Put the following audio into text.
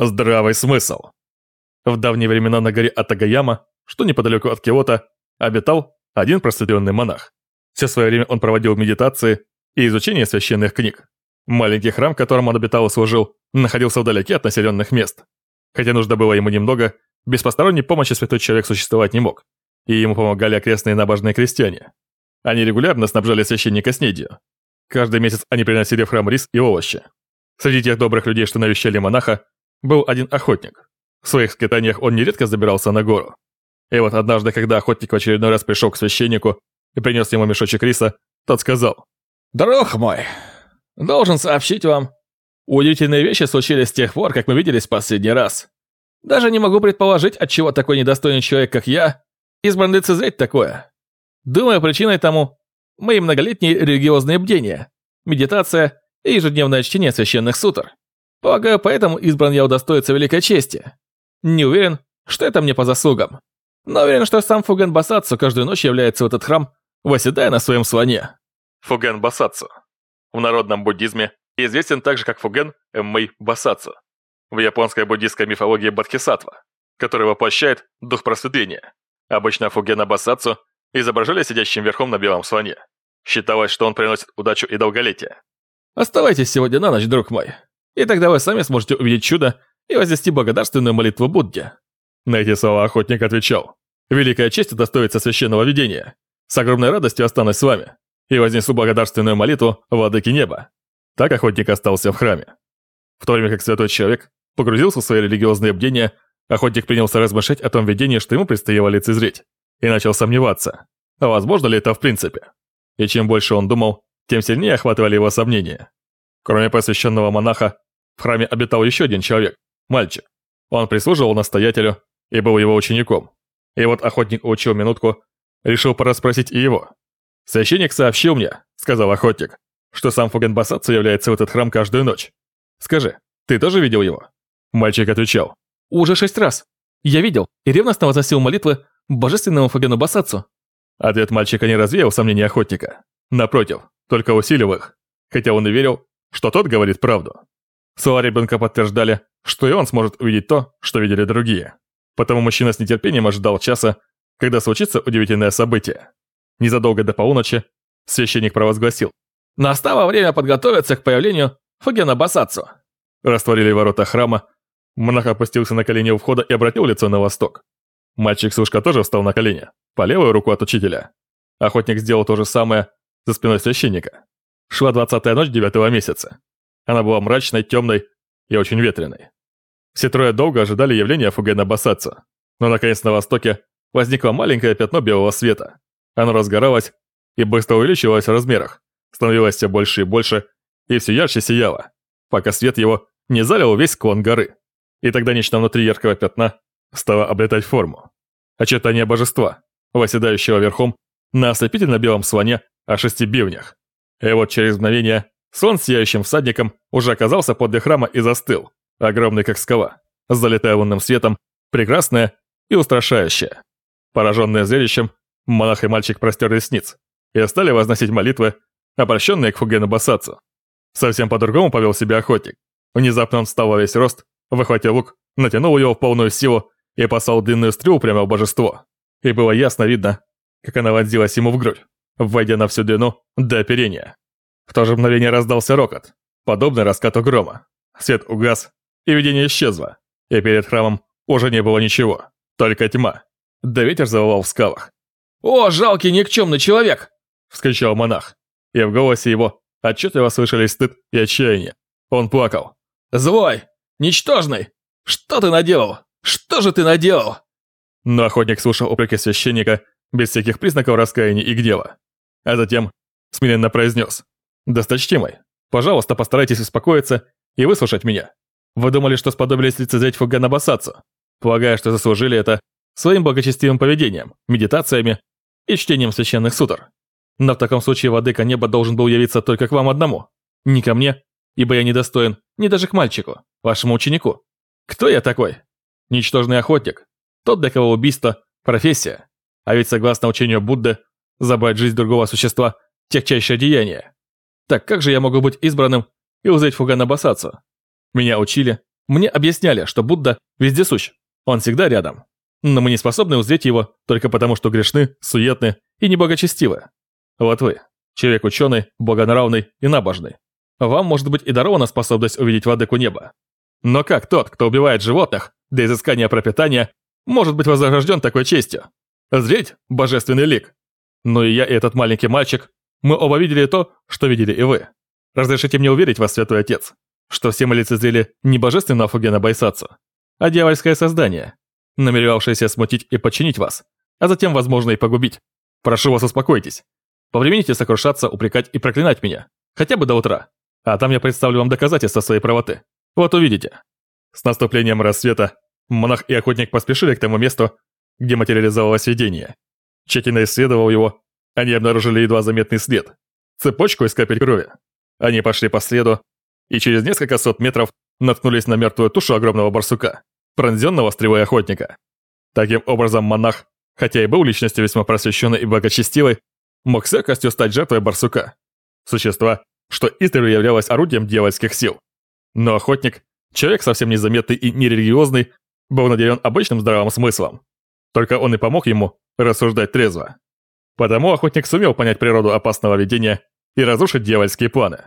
Здравый смысл. В давние времена на горе Атагаяма, что неподалеку от Киота, обитал один просветленный монах. Все свое время он проводил медитации и изучении священных книг. Маленький храм, в котором он обитал и служил, находился вдалеке от населенных мест. Хотя нужно было ему немного, без посторонней помощи святой человек существовать не мог, и ему помогали окрестные набожные крестьяне. Они регулярно снабжали священника снедью. Каждый месяц они приносили в храм рис и овощи. Среди тех добрых людей, что навещали монаха, был один охотник. В своих скитаниях он нередко забирался на гору. И вот однажды, когда охотник в очередной раз пришел к священнику и принес ему мешочек риса, тот сказал, «Друг мой, должен сообщить вам, удивительные вещи случились с тех пор, как мы виделись последний раз. Даже не могу предположить, от чего такой недостойный человек, как я, избран лицезреть такое. Думаю, причиной тому мои многолетние религиозные бдения, медитация и ежедневное чтение священных сутр. Полагаю, поэтому избран я удостоиться великой чести. Не уверен, что это мне по заслугам. Но уверен, что сам Фуген Басацу каждую ночь является в этот храм, восседая на своем слоне. Фуген Басацу. В народном буддизме известен также как Фуген Эммэй Басацу. В японской буддистской мифологии Бодхисаттва, который воплощает дух просветления. Обычно Фугена Басацу изображали сидящим верхом на белом слоне. Считалось, что он приносит удачу и долголетие. Оставайтесь сегодня на ночь, друг мой. И тогда вы сами сможете увидеть чудо и вознести благодарственную молитву Будде. На эти слова охотник отвечал. «Великая честь удостоится священного видения. С огромной радостью останусь с вами и вознесу благодарственную молитву Владыки Неба». Так охотник остался в храме. В то время как святой человек погрузился в свои религиозные бдения, охотник принялся размышлять о том видении, что ему предстояло лицезреть, и начал сомневаться, а возможно ли это в принципе. И чем больше он думал, тем сильнее охватывали его сомнения. Кроме посвященного монаха, в храме обитал еще один человек, мальчик. Он прислуживал настоятелю и был его учеником. И вот охотник учил минутку, решил порасспросить и его. «Священник сообщил мне», — сказал охотник, «что сам Фугенбасацу является в этот храм каждую ночь. Скажи, ты тоже видел его?» Мальчик отвечал. «Уже шесть раз. Я видел и ревностно возносил молитвы божественному Фугену Басацу». Ответ мальчика не развеял сомнения охотника. Напротив, только усилил их, хотя он и верил, что тот говорит правду. Слова ребенка подтверждали, что и он сможет увидеть то, что видели другие. Потому мужчина с нетерпением ожидал часа, когда случится удивительное событие. Незадолго до полуночи священник провозгласил «Настало время подготовиться к появлению Фугена Басацу». Растворили ворота храма, монах опустился на колени у входа и обратил лицо на восток. Мальчик-служка тоже встал на колени, по левую руку от учителя. Охотник сделал то же самое за спиной священника. Шла двадцатая ночь девятого месяца. Она была мрачной, темной и очень ветреной. Все трое долго ожидали явления Фугена Басацу, но наконец на востоке возникло маленькое пятно белого света. Оно разгоралось и быстро увеличивалось в размерах, становилось все больше и больше, и все ярче сияло, пока свет его не залил весь склон горы. И тогда нечто внутри яркого пятна стало обретать форму. Очертания божества, восседающего верхом на ослепительно белом слоне о шести бивнях. И вот через мгновение Сон с сияющим всадником уже оказался подле храма и застыл, огромный как скала, залитая лунным светом, прекрасная и устрашающая. Пораженные зрелищем, монах и мальчик простерли сниц и стали возносить молитвы, обращенные к Фугену Басацу. Совсем по-другому повел себя охотник. Внезапно он встал во весь рост, выхватил лук, натянул его в полную силу и послал длинную стрелу прямо в божество. И было ясно видно, как она вонзилась ему в грудь, войдя на всю длину до оперения. В то же мгновение раздался рокот, подобный раскату грома. Свет угас, и видение исчезло, и перед храмом уже не было ничего, только тьма. Да ветер завывал в скалах. «О, жалкий никчемный человек!» – вскричал монах, и в голосе его отчетливо слышались стыд и отчаяние. Он плакал. «Злой! Ничтожный! Что ты наделал? Что же ты наделал?» Но охотник слушал упреки священника без всяких признаков раскаяния и гнева. А затем смиренно произнес. «Досточтимый, пожалуйста, постарайтесь успокоиться и выслушать меня. Вы думали, что сподобились лицезреть Фугана Басацу, полагая, что заслужили это своим благочестивым поведением, медитациями и чтением священных сутр. Но в таком случае Владыка Неба должен был явиться только к вам одному, не ко мне, ибо я недостоин ни даже к мальчику, вашему ученику. Кто я такой? Ничтожный охотник, тот, для кого убийство – профессия. А ведь согласно учению Будды, забрать жизнь другого существа – тягчайшее деяние. Так как же я могу быть избранным и узреть Фугана Басацу? Меня учили, Мне объясняли, что Будда вездесущ, он всегда рядом. Но мы не способны узреть его только потому, что грешны, суетны и неблагочестивы. Вот вы, человек-ученый, богонравный и набожный. Вам может быть и дарована способность увидеть владыку неба. Но как тот, кто убивает животных для изыскания пропитания, может быть вознагражден такой честью? Зреть божественный лик. Но и я, и этот маленький мальчик, мы оба видели то, что видели и вы. Разрешите мне уверить вас, Святой Отец, что все мы лицезрели не божественного Фугена Байсацу, а дьявольское создание, намеревавшееся смутить и подчинить вас, а затем, возможно, и погубить. Прошу вас, успокойтесь. Повремените сокрушаться, упрекать и проклинать меня, хотя бы до утра. А там я представлю вам доказательства своей правоты. Вот увидите. С наступлением рассвета монах и охотник поспешили к тому месту, где материализовалось видение. Тщательно исследовав его, они обнаружили едва заметный след. Цепочку из капель крови. Они пошли по следу и через несколько сот метров наткнулись на мертвую тушу огромного барсука, пронзенного стрелой охотника. Таким образом, монах, хотя и был личностью весьма просвещенной и благочестивой, мог с легкостью стать жертвой барсука. Существа, что издревле являлось орудием дьявольских сил. Но охотник, человек совсем незаметный и нерелигиозный, был наделен обычным здравым смыслом. Только он и помог ему рассуждать трезво. Потому охотник сумел понять природу опасного видения и разрушить дьявольские планы.